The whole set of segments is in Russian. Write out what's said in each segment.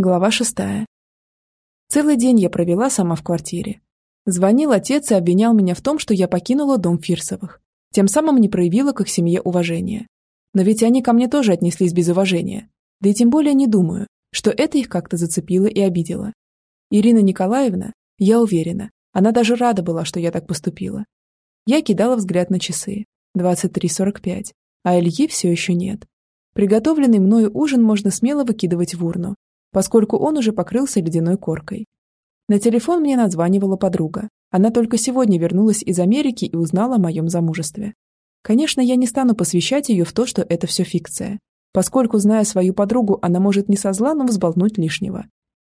Глава шестая. Целый день я провела сама в квартире. Звонил отец и обвинял меня в том, что я покинула дом Фирсовых. Тем самым не проявила к их семье уважения. Но ведь они ко мне тоже отнеслись без уважения. Да и тем более не думаю, что это их как-то зацепило и обидело. Ирина Николаевна, я уверена, она даже рада была, что я так поступила. Я кидала взгляд на часы. 23.45. А Ильи все еще нет. Приготовленный мною ужин можно смело выкидывать в урну, поскольку он уже покрылся ледяной коркой. На телефон мне названивала подруга. Она только сегодня вернулась из Америки и узнала о моем замужестве. Конечно, я не стану посвящать ее в то, что это все фикция, поскольку, зная свою подругу, она может не со зла, но взболтнуть лишнего.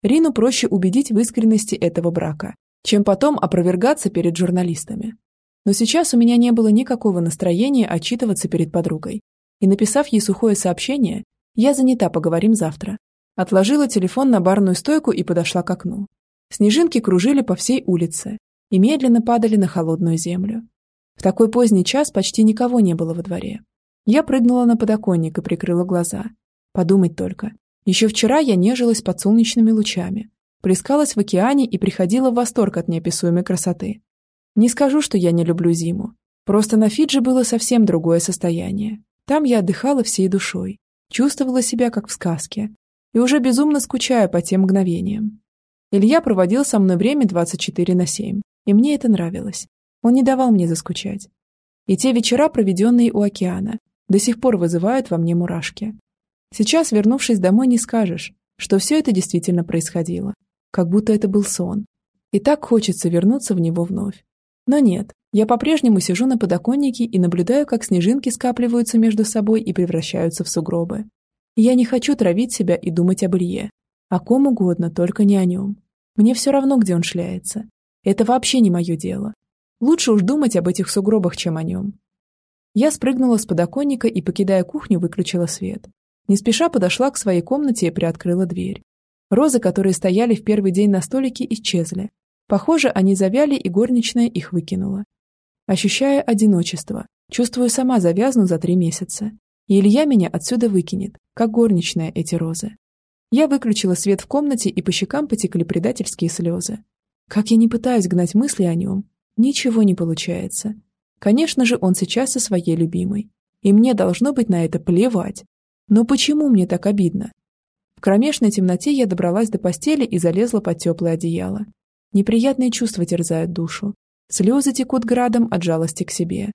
Рину проще убедить в искренности этого брака, чем потом опровергаться перед журналистами. Но сейчас у меня не было никакого настроения отчитываться перед подругой. И написав ей сухое сообщение, я занята, поговорим завтра, Отложила телефон на барную стойку и подошла к окну. Снежинки кружили по всей улице и медленно падали на холодную землю. В такой поздний час почти никого не было во дворе. Я прыгнула на подоконник и прикрыла глаза. Подумать только. Еще вчера я нежилась под солнечными лучами, плескалась в океане и приходила в восторг от неописуемой красоты. Не скажу, что я не люблю зиму. Просто на Фиджи было совсем другое состояние. Там я отдыхала всей душой, чувствовала себя как в сказке, и уже безумно скучаю по тем мгновениям. Илья проводил со мной время 24 на 7, и мне это нравилось. Он не давал мне заскучать. И те вечера, проведенные у океана, до сих пор вызывают во мне мурашки. Сейчас, вернувшись домой, не скажешь, что все это действительно происходило. Как будто это был сон. И так хочется вернуться в него вновь. Но нет, я по-прежнему сижу на подоконнике и наблюдаю, как снежинки скапливаются между собой и превращаются в сугробы. Я не хочу травить себя и думать об Илье. О ком угодно, только не о нем. Мне все равно, где он шляется. Это вообще не мое дело. Лучше уж думать об этих сугробах, чем о нем. Я спрыгнула с подоконника и, покидая кухню, выключила свет. Не спеша подошла к своей комнате и приоткрыла дверь. Розы, которые стояли в первый день на столике, исчезли. Похоже, они завяли, и горничная их выкинула. Ощущая одиночество, чувствую сама завязну за три месяца. И Илья меня отсюда выкинет, как горничная эти розы. Я выключила свет в комнате, и по щекам потекли предательские слезы. Как я не пытаюсь гнать мысли о нем, ничего не получается. Конечно же, он сейчас со своей любимой. И мне должно быть на это плевать. Но почему мне так обидно? В кромешной темноте я добралась до постели и залезла под теплое одеяло. Неприятные чувства терзают душу. Слезы текут градом от жалости к себе.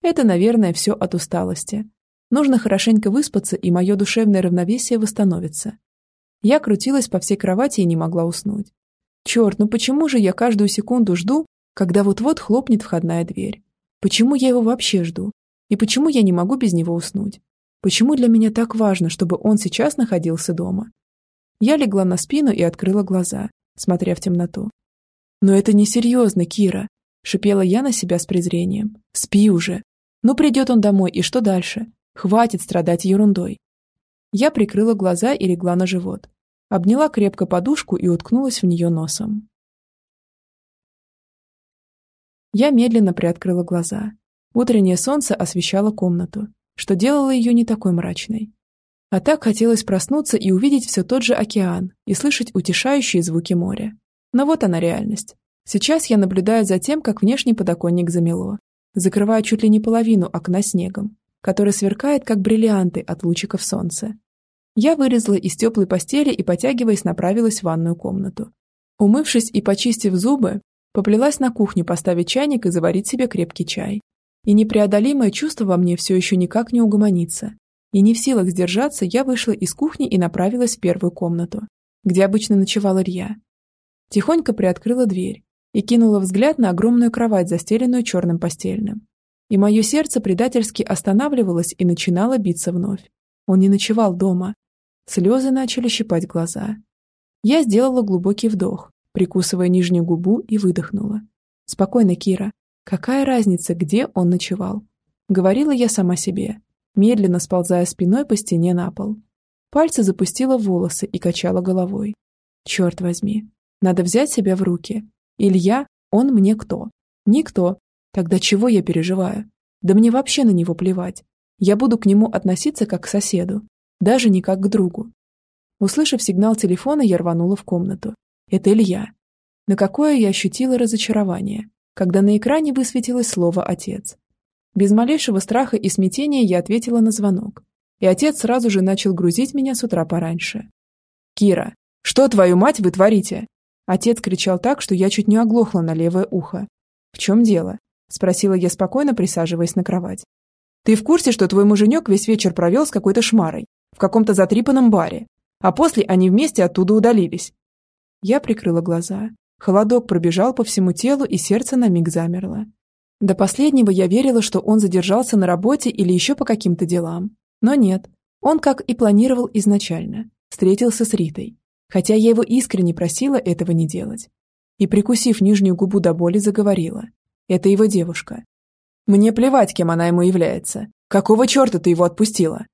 Это, наверное, все от усталости. Нужно хорошенько выспаться, и мое душевное равновесие восстановится. Я крутилась по всей кровати и не могла уснуть. Черт, ну почему же я каждую секунду жду, когда вот-вот хлопнет входная дверь? Почему я его вообще жду? И почему я не могу без него уснуть? Почему для меня так важно, чтобы он сейчас находился дома? Я легла на спину и открыла глаза, смотря в темноту. «Но это несерьезно, Кира!» – шипела я на себя с презрением. «Спи уже! Ну придет он домой, и что дальше? Хватит страдать ерундой. Я прикрыла глаза и легла на живот. Обняла крепко подушку и уткнулась в нее носом. Я медленно приоткрыла глаза. Утреннее солнце освещало комнату, что делало ее не такой мрачной. А так хотелось проснуться и увидеть все тот же океан и слышать утешающие звуки моря. Но вот она реальность. Сейчас я наблюдаю за тем, как внешний подоконник замело, закрывая чуть ли не половину окна снегом, который сверкает, как бриллианты от лучиков солнца. Я вылезла из теплой постели и, потягиваясь, направилась в ванную комнату. Умывшись и почистив зубы, поплелась на кухню поставить чайник и заварить себе крепкий чай. И непреодолимое чувство во мне все еще никак не угомонится. И не в силах сдержаться, я вышла из кухни и направилась в первую комнату, где обычно ночевал Илья. Тихонько приоткрыла дверь и кинула взгляд на огромную кровать, застеленную черным постельным и мое сердце предательски останавливалось и начинало биться вновь. Он не ночевал дома. Слезы начали щипать глаза. Я сделала глубокий вдох, прикусывая нижнюю губу и выдохнула. «Спокойно, Кира. Какая разница, где он ночевал?» Говорила я сама себе, медленно сползая спиной по стене на пол. Пальцы запустила в волосы и качала головой. «Черт возьми, надо взять себя в руки. Илья, он мне кто? Никто, Тогда чего я переживаю? Да мне вообще на него плевать. Я буду к нему относиться как к соседу, даже не как к другу. Услышав сигнал телефона, я рванула в комнату. Это Илья. На какое я ощутила разочарование, когда на экране высветилось слово «отец». Без малейшего страха и смятения я ответила на звонок, и отец сразу же начал грузить меня с утра пораньше. «Кира, что, твою мать, вы творите?» Отец кричал так, что я чуть не оглохла на левое ухо. «В чем дело?» – спросила я спокойно, присаживаясь на кровать. «Ты в курсе, что твой муженек весь вечер провел с какой-то шмарой в каком-то затрипанном баре, а после они вместе оттуда удалились?» Я прикрыла глаза. Холодок пробежал по всему телу, и сердце на миг замерло. До последнего я верила, что он задержался на работе или еще по каким-то делам. Но нет, он, как и планировал изначально, встретился с Ритой, хотя я его искренне просила этого не делать. И, прикусив нижнюю губу до боли, заговорила. Это его девушка. Мне плевать, кем она ему является. Какого черта ты его отпустила?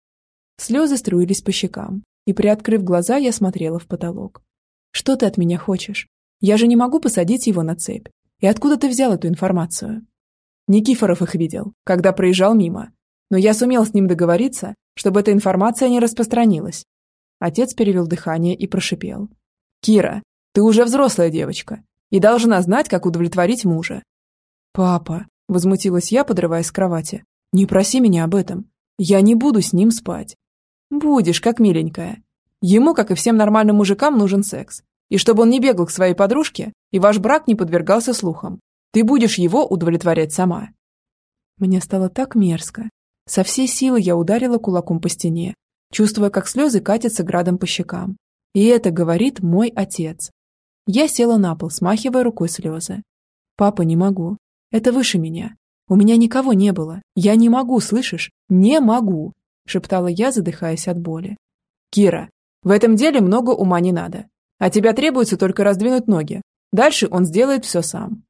Слезы струились по щекам, и, приоткрыв глаза, я смотрела в потолок. Что ты от меня хочешь? Я же не могу посадить его на цепь. И откуда ты взял эту информацию? Никифоров их видел, когда проезжал мимо. Но я сумел с ним договориться, чтобы эта информация не распространилась. Отец перевел дыхание и прошипел. «Кира, ты уже взрослая девочка и должна знать, как удовлетворить мужа». «Папа», — возмутилась я, подрываясь с кровати, — «не проси меня об этом. Я не буду с ним спать». «Будешь, как миленькая. Ему, как и всем нормальным мужикам, нужен секс. И чтобы он не бегал к своей подружке, и ваш брак не подвергался слухам. Ты будешь его удовлетворять сама». Мне стало так мерзко. Со всей силы я ударила кулаком по стене, чувствуя, как слезы катятся градом по щекам. И это говорит мой отец. Я села на пол, смахивая рукой слезы. «Папа, не могу. Это выше меня. У меня никого не было. Я не могу, слышишь? Не могу!» шептала я, задыхаясь от боли. «Кира, в этом деле много ума не надо. А тебя требуется только раздвинуть ноги. Дальше он сделает все сам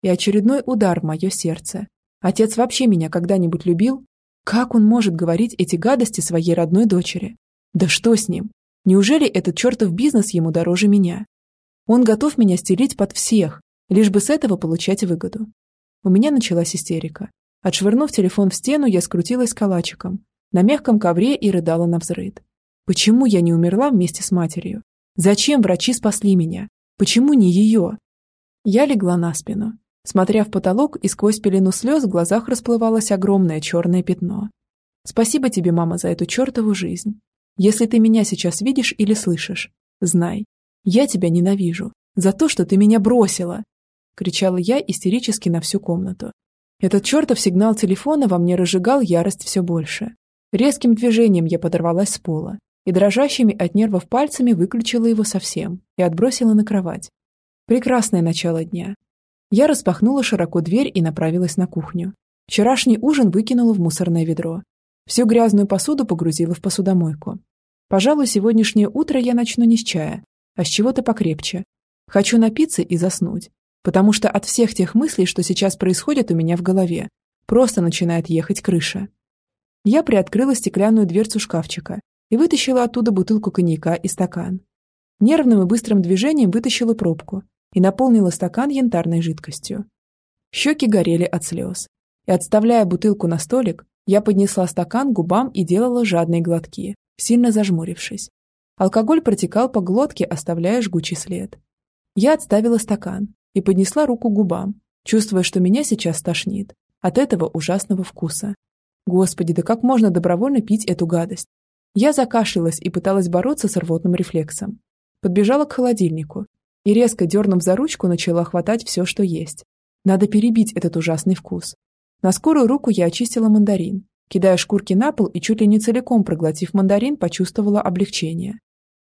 и очередной удар в мое сердце. Отец вообще меня когда-нибудь любил? Как он может говорить эти гадости своей родной дочери? Да что с ним? Неужели этот чертов бизнес ему дороже меня? Он готов меня стелить под всех, лишь бы с этого получать выгоду. У меня началась истерика. Отшвырнув телефон в стену, я скрутилась калачиком на мягком ковре и рыдала на взрыд. Почему я не умерла вместе с матерью? Зачем врачи спасли меня? Почему не ее? Я легла на спину. Смотря в потолок и сквозь пелену слез в глазах расплывалось огромное черное пятно. Спасибо тебе, мама, за эту чертову жизнь. Если ты меня сейчас видишь или слышишь, знай, я тебя ненавижу за то, что ты меня бросила!» Кричала я истерически на всю комнату. Этот чертов сигнал телефона во мне разжигал ярость все больше. Резким движением я подорвалась с пола и дрожащими от нервов пальцами выключила его совсем и отбросила на кровать. Прекрасное начало дня, я распахнула широко дверь и направилась на кухню. Вчерашний ужин выкинула в мусорное ведро. Всю грязную посуду погрузила в посудомойку. Пожалуй, сегодняшнее утро я начну не с чая, а с чего-то покрепче. Хочу напиться и заснуть, потому что от всех тех мыслей, что сейчас происходит у меня в голове, просто начинает ехать крыша. Я приоткрыла стеклянную дверцу шкафчика и вытащила оттуда бутылку коньяка и стакан. Нервным и быстрым движением вытащила пробку и наполнила стакан янтарной жидкостью. Щеки горели от слез. И отставляя бутылку на столик, я поднесла стакан к губам и делала жадные глотки, сильно зажмурившись. Алкоголь протекал по глотке, оставляя жгучий след. Я отставила стакан и поднесла руку к губам, чувствуя, что меня сейчас тошнит от этого ужасного вкуса. Господи, да как можно добровольно пить эту гадость? Я закашлялась и пыталась бороться с рвотным рефлексом. Подбежала к холодильнику и, резко дернув за ручку, начала хватать все, что есть. Надо перебить этот ужасный вкус. На скорую руку я очистила мандарин. Кидая шкурки на пол и чуть ли не целиком проглотив мандарин, почувствовала облегчение.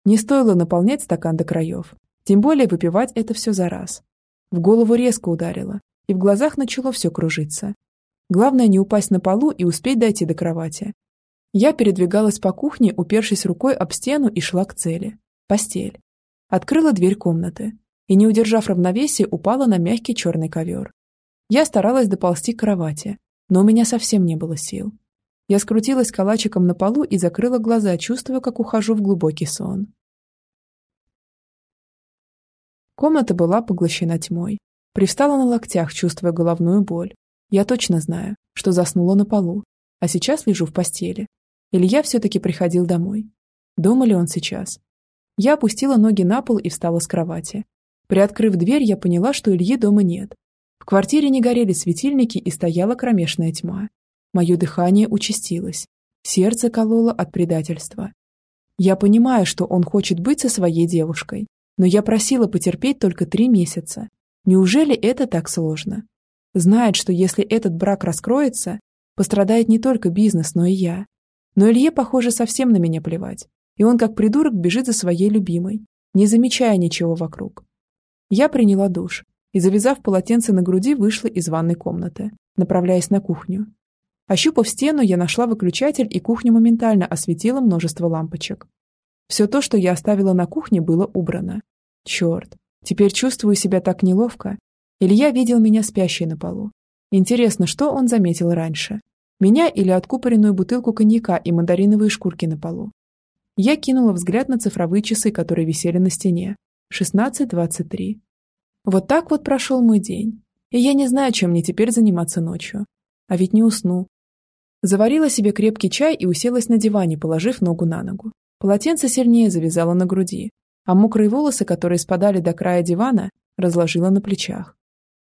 Не стоило наполнять стакан до краев. Тем более выпивать это все за раз. В голову резко ударило, и в глазах начало все кружиться. Главное не упасть на полу и успеть дойти до кровати. Я передвигалась по кухне, упершись рукой об стену и шла к цели. Постель. Открыла дверь комнаты и, не удержав равновесия, упала на мягкий черный ковер. Я старалась доползти к кровати, но у меня совсем не было сил. Я скрутилась калачиком на полу и закрыла глаза, чувствуя, как ухожу в глубокий сон. Комната была поглощена тьмой. Привстала на локтях, чувствуя головную боль. Я точно знаю, что заснула на полу, а сейчас лежу в постели. Илья все-таки приходил домой. Дома ли он сейчас? Я опустила ноги на пол и встала с кровати. Приоткрыв дверь, я поняла, что Ильи дома нет. В квартире не горели светильники и стояла кромешная тьма. Мое дыхание участилось. Сердце кололо от предательства. Я понимаю, что он хочет быть со своей девушкой, но я просила потерпеть только три месяца. Неужели это так сложно? Знает, что если этот брак раскроется, пострадает не только бизнес, но и я. Но Илье, похоже, совсем на меня плевать и он как придурок бежит за своей любимой, не замечая ничего вокруг. Я приняла душ и, завязав полотенце на груди, вышла из ванной комнаты, направляясь на кухню. Ощупав стену, я нашла выключатель, и кухню моментально осветила множество лампочек. Все то, что я оставила на кухне, было убрано. Черт, теперь чувствую себя так неловко. Илья видел меня спящей на полу. Интересно, что он заметил раньше? Меня или откупоренную бутылку коньяка и мандариновые шкурки на полу? Я кинула взгляд на цифровые часы, которые висели на стене. 16.23. Вот так вот прошел мой день. И я не знаю, чем мне теперь заниматься ночью. А ведь не усну. Заварила себе крепкий чай и уселась на диване, положив ногу на ногу. Полотенце сильнее завязала на груди, а мокрые волосы, которые спадали до края дивана, разложила на плечах.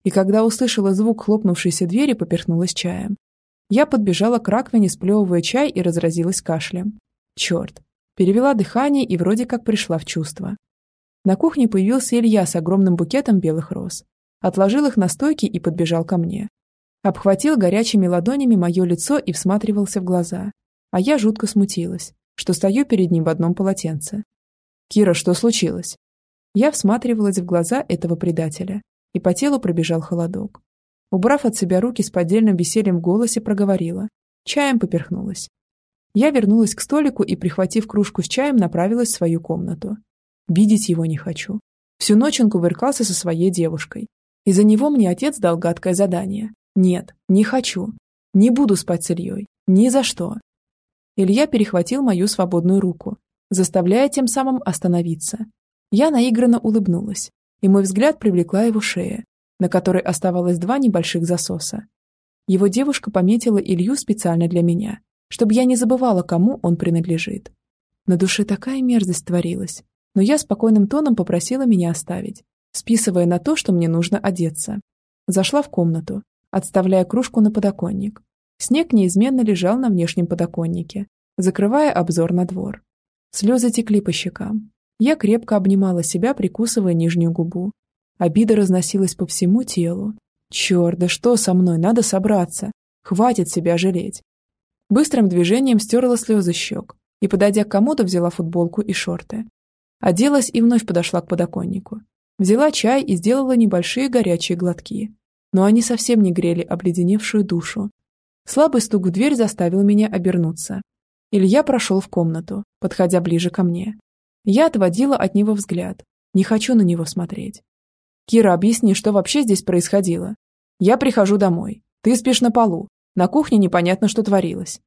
И когда услышала звук хлопнувшейся двери, поперхнулась чаем. Я подбежала к раковине, сплевывая чай и разразилась кашлем. Черт, Перевела дыхание и вроде как пришла в чувство. На кухне появился Илья с огромным букетом белых роз. Отложил их на стойке и подбежал ко мне. Обхватил горячими ладонями мое лицо и всматривался в глаза. А я жутко смутилась, что стою перед ним в одном полотенце. «Кира, что случилось?» Я всматривалась в глаза этого предателя, и по телу пробежал холодок. Убрав от себя руки с поддельным весельем в голосе, проговорила. Чаем поперхнулась. Я вернулась к столику и, прихватив кружку с чаем, направилась в свою комнату. Видеть его не хочу. Всю ночь он кувыркался со своей девушкой. Из-за него мне отец дал гадкое задание. Нет, не хочу. Не буду спать с Ильей. Ни за что. Илья перехватил мою свободную руку, заставляя тем самым остановиться. Я наигранно улыбнулась, и мой взгляд привлекла его шея, на которой оставалось два небольших засоса. Его девушка пометила Илью специально для меня чтобы я не забывала, кому он принадлежит. На душе такая мерзость творилась, но я спокойным тоном попросила меня оставить, списывая на то, что мне нужно одеться. Зашла в комнату, отставляя кружку на подоконник. Снег неизменно лежал на внешнем подоконнике, закрывая обзор на двор. Слезы текли по щекам. Я крепко обнимала себя, прикусывая нижнюю губу. Обида разносилась по всему телу. Черт, да что со мной, надо собраться. Хватит себя жалеть. Быстрым движением стерла слезы щек и, подойдя к комоду, взяла футболку и шорты. Оделась и вновь подошла к подоконнику. Взяла чай и сделала небольшие горячие глотки. Но они совсем не грели обледеневшую душу. Слабый стук в дверь заставил меня обернуться. Илья прошел в комнату, подходя ближе ко мне. Я отводила от него взгляд. Не хочу на него смотреть. «Кира, объясни, что вообще здесь происходило. Я прихожу домой. Ты спишь на полу. На кухне непонятно, что творилось.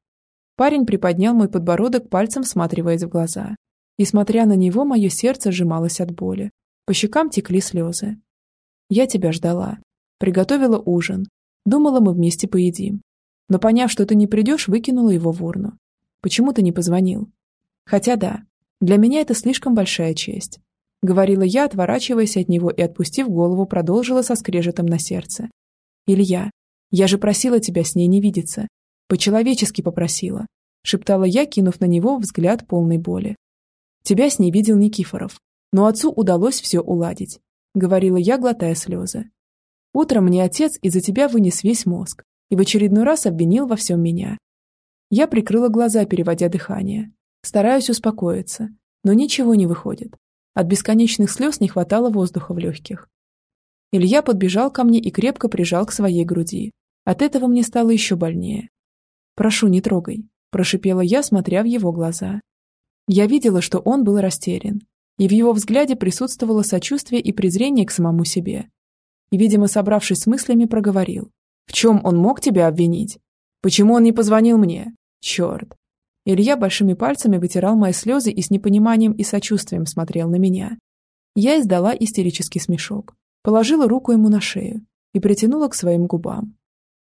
Парень приподнял мой подбородок, пальцем всматриваясь в глаза. И, смотря на него, мое сердце сжималось от боли. По щекам текли слезы. Я тебя ждала. Приготовила ужин. Думала, мы вместе поедим. Но, поняв, что ты не придешь, выкинула его в урну. Почему ты не позвонил? Хотя да, для меня это слишком большая честь. Говорила я, отворачиваясь от него и, отпустив голову, продолжила со скрежетом на сердце. Илья, я же просила тебя с ней не видеться. По-человечески попросила. Шептала я, кинув на него взгляд полной боли. Тебя с ней видел Никифоров. Но отцу удалось все уладить. Говорила я, глотая слезы. Утром мне отец из-за тебя вынес весь мозг и в очередной раз обвинил во всем меня. Я прикрыла глаза, переводя дыхание. Стараюсь успокоиться, но ничего не выходит. От бесконечных слез не хватало воздуха в легких. Илья подбежал ко мне и крепко прижал к своей груди. От этого мне стало еще больнее. «Прошу, не трогай», – прошипела я, смотря в его глаза. Я видела, что он был растерян, и в его взгляде присутствовало сочувствие и презрение к самому себе. И, видимо, собравшись с мыслями, проговорил. «В чем он мог тебя обвинить? Почему он не позвонил мне? Черт!» Илья большими пальцами вытирал мои слезы и с непониманием и сочувствием смотрел на меня. Я издала истерический смешок, положила руку ему на шею и притянула к своим губам.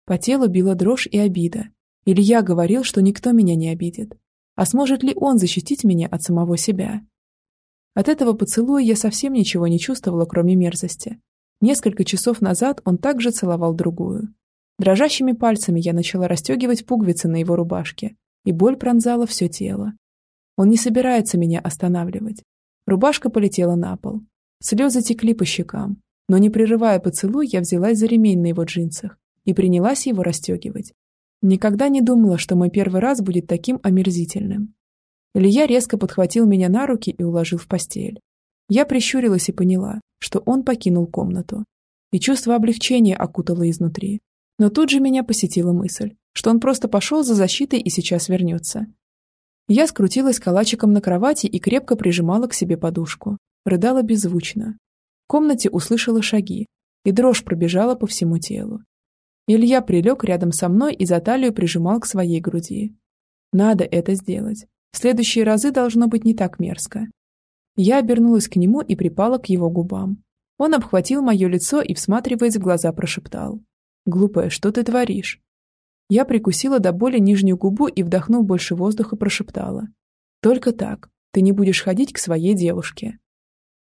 По телу била дрожь и обида. Илья говорил, что никто меня не обидит. А сможет ли он защитить меня от самого себя? От этого поцелуя я совсем ничего не чувствовала, кроме мерзости. Несколько часов назад он также целовал другую. Дрожащими пальцами я начала расстегивать пуговицы на его рубашке, и боль пронзала все тело. Он не собирается меня останавливать. Рубашка полетела на пол. Слезы текли по щекам, но не прерывая поцелуй, я взялась за ремень на его джинсах и принялась его расстегивать. Никогда не думала, что мой первый раз будет таким омерзительным. Илья резко подхватил меня на руки и уложил в постель. Я прищурилась и поняла, что он покинул комнату. И чувство облегчения окутало изнутри. Но тут же меня посетила мысль, что он просто пошел за защитой и сейчас вернется. Я скрутилась калачиком на кровати и крепко прижимала к себе подушку. Рыдала беззвучно. В комнате услышала шаги, и дрожь пробежала по всему телу. Илья прилег рядом со мной и за талию прижимал к своей груди. Надо это сделать. В следующие разы должно быть не так мерзко. Я обернулась к нему и припала к его губам. Он обхватил мое лицо и, всматриваясь в глаза, прошептал. «Глупая, что ты творишь?» Я прикусила до боли нижнюю губу и, вдохнув больше воздуха, прошептала. «Только так. Ты не будешь ходить к своей девушке».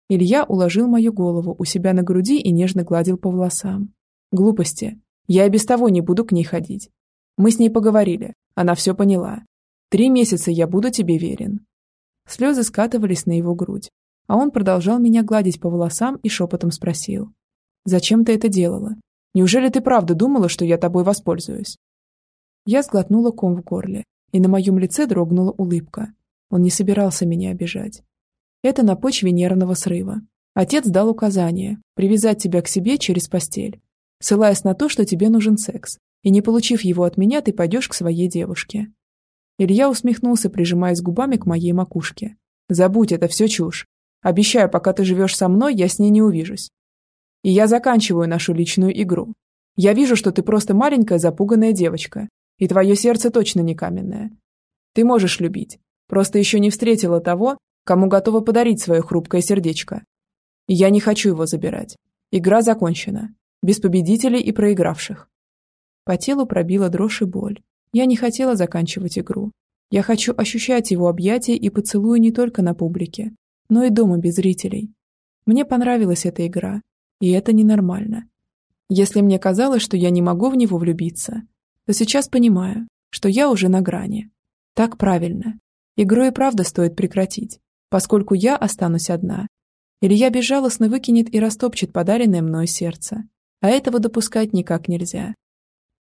Илья уложил мою голову у себя на груди и нежно гладил по волосам. «Глупости. Я и без того не буду к ней ходить. Мы с ней поговорили. Она все поняла. Три месяца я буду тебе верен». Слезы скатывались на его грудь, а он продолжал меня гладить по волосам и шепотом спросил. «Зачем ты это делала? Неужели ты правда думала, что я тобой воспользуюсь?» Я сглотнула ком в горле, и на моем лице дрогнула улыбка. Он не собирался меня обижать. Это на почве нервного срыва. Отец дал указание привязать тебя к себе через постель, ссылаясь на то, что тебе нужен секс, и не получив его от меня, ты пойдешь к своей девушке. Илья усмехнулся, прижимаясь губами к моей макушке. «Забудь, это все чушь. Обещаю, пока ты живешь со мной, я с ней не увижусь. И я заканчиваю нашу личную игру. Я вижу, что ты просто маленькая запуганная девочка, и твое сердце точно не каменное. Ты можешь любить, просто еще не встретила того, кому готова подарить свое хрупкое сердечко. И я не хочу его забирать. Игра закончена. Без победителей и проигравших. По телу пробила дрожь и боль. Я не хотела заканчивать игру. Я хочу ощущать его объятия и поцелуи не только на публике, но и дома без зрителей. Мне понравилась эта игра, и это ненормально. Если мне казалось, что я не могу в него влюбиться, то сейчас понимаю, что я уже на грани. Так правильно. Игру и правда стоит прекратить, поскольку я останусь одна. Или я безжалостно выкинет и растопчет подаренное мной сердце. А этого допускать никак нельзя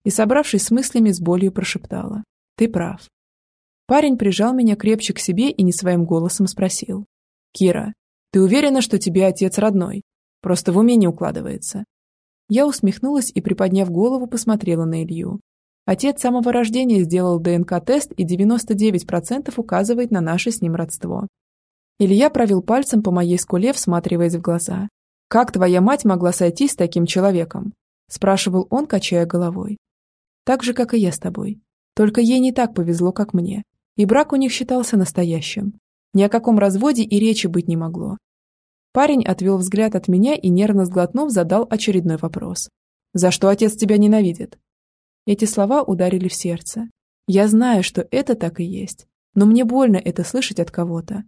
и, собравшись с мыслями, с болью прошептала. «Ты прав». Парень прижал меня крепче к себе и не своим голосом спросил. «Кира, ты уверена, что тебе отец родной? Просто в уме не укладывается». Я усмехнулась и, приподняв голову, посмотрела на Илью. Отец с самого рождения сделал ДНК-тест и 99% указывает на наше с ним родство. Илья провел пальцем по моей скуле, всматриваясь в глаза. «Как твоя мать могла сойтись с таким человеком?» – спрашивал он, качая головой. Так же, как и я с тобой. Только ей не так повезло, как мне. И брак у них считался настоящим. Ни о каком разводе и речи быть не могло. Парень отвел взгляд от меня и, нервно сглотнув, задал очередной вопрос. «За что отец тебя ненавидит?» Эти слова ударили в сердце. Я знаю, что это так и есть, но мне больно это слышать от кого-то.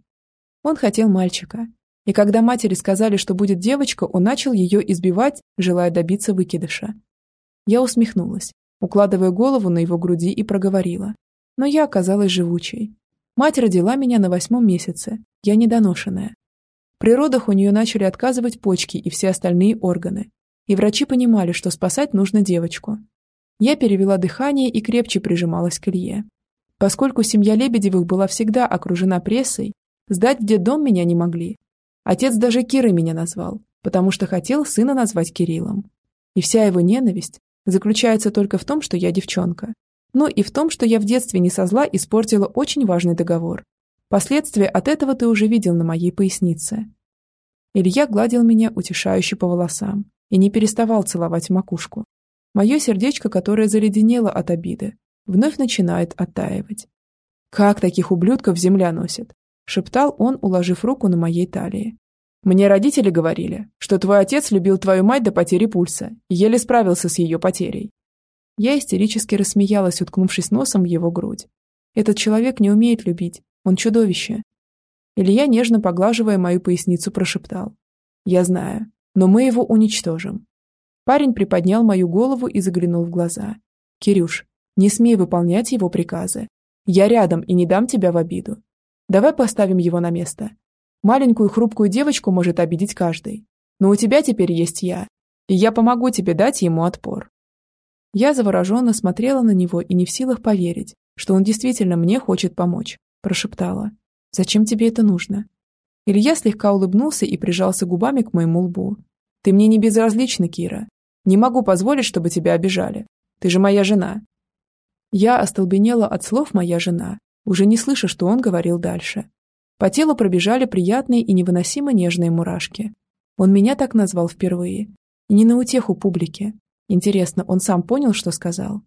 Он хотел мальчика, и когда матери сказали, что будет девочка, он начал ее избивать, желая добиться выкидыша. Я усмехнулась укладывая голову на его груди и проговорила. Но я оказалась живучей. Мать родила меня на восьмом месяце, я недоношенная. При родах у нее начали отказывать почки и все остальные органы, и врачи понимали, что спасать нужно девочку. Я перевела дыхание и крепче прижималась к Илье. Поскольку семья Лебедевых была всегда окружена прессой, сдать в детдом меня не могли. Отец даже Кирой меня назвал, потому что хотел сына назвать Кириллом. И вся его ненависть заключается только в том, что я девчонка. Ну и в том, что я в детстве не со зла испортила очень важный договор. Последствия от этого ты уже видел на моей пояснице. Илья гладил меня утешающе по волосам и не переставал целовать макушку. Мое сердечко, которое заледенело от обиды, вновь начинает оттаивать. «Как таких ублюдков земля носит?» – шептал он, уложив руку на моей талии. Мне родители говорили, что твой отец любил твою мать до потери пульса и еле справился с ее потерей. Я истерически рассмеялась, уткнувшись носом в его грудь. Этот человек не умеет любить, он чудовище. Илья, нежно поглаживая мою поясницу, прошептал. «Я знаю, но мы его уничтожим». Парень приподнял мою голову и заглянул в глаза. «Кирюш, не смей выполнять его приказы. Я рядом и не дам тебя в обиду. Давай поставим его на место. Маленькую хрупкую девочку может обидеть каждый. Но у тебя теперь есть я, и я помогу тебе дать ему отпор». Я завороженно смотрела на него и не в силах поверить, что он действительно мне хочет помочь, прошептала. «Зачем тебе это нужно?» Илья слегка улыбнулся и прижался губами к моему лбу. «Ты мне не безразлична, Кира. Не могу позволить, чтобы тебя обижали. Ты же моя жена». Я остолбенела от слов «моя жена», уже не слыша, что он говорил дальше. По телу пробежали приятные и невыносимо нежные мурашки. Он меня так назвал впервые. И не на утеху публике. Интересно, он сам понял, что сказал?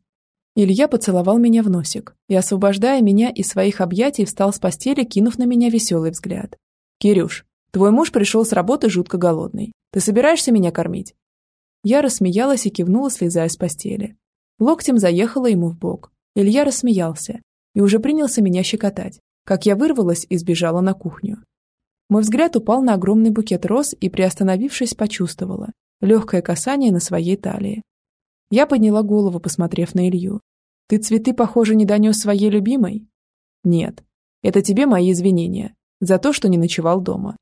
Илья поцеловал меня в носик и, освобождая меня из своих объятий, встал с постели, кинув на меня веселый взгляд. «Кирюш, твой муж пришел с работы жутко голодный. Ты собираешься меня кормить?» Я рассмеялась и кивнула, слезая с постели. Локтем заехала ему в бок. Илья рассмеялся и уже принялся меня щекотать, как я вырвалась и сбежала на кухню. Мой взгляд упал на огромный букет роз и, приостановившись, почувствовала легкое касание на своей талии. Я подняла голову, посмотрев на Илью. «Ты цветы, похоже, не донес своей любимой?» «Нет. Это тебе мои извинения за то, что не ночевал дома».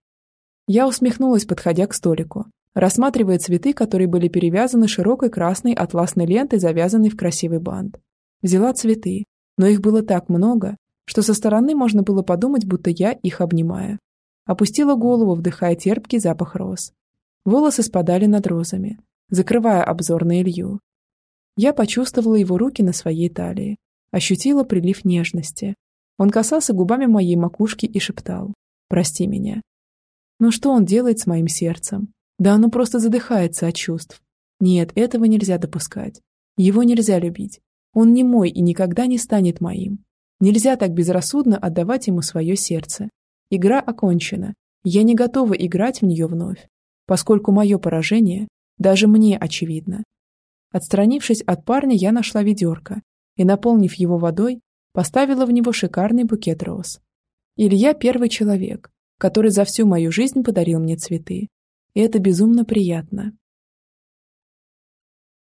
Я усмехнулась, подходя к столику, рассматривая цветы, которые были перевязаны широкой красной атласной лентой, завязанной в красивый бант. Взяла цветы, но их было так много, что со стороны можно было подумать, будто я их обнимаю. Опустила голову, вдыхая терпкий запах роз. Волосы спадали над розами, закрывая обзор на Илью. Я почувствовала его руки на своей талии, ощутила прилив нежности. Он касался губами моей макушки и шептал «Прости меня». Но что он делает с моим сердцем? Да оно просто задыхается от чувств. Нет, этого нельзя допускать. Его нельзя любить. Он не мой и никогда не станет моим. Нельзя так безрассудно отдавать ему свое сердце. Игра окончена. Я не готова играть в нее вновь, поскольку мое поражение даже мне очевидно. Отстранившись от парня, я нашла ведерко и, наполнив его водой, поставила в него шикарный букет роз. Илья первый человек, который за всю мою жизнь подарил мне цветы. И это безумно приятно.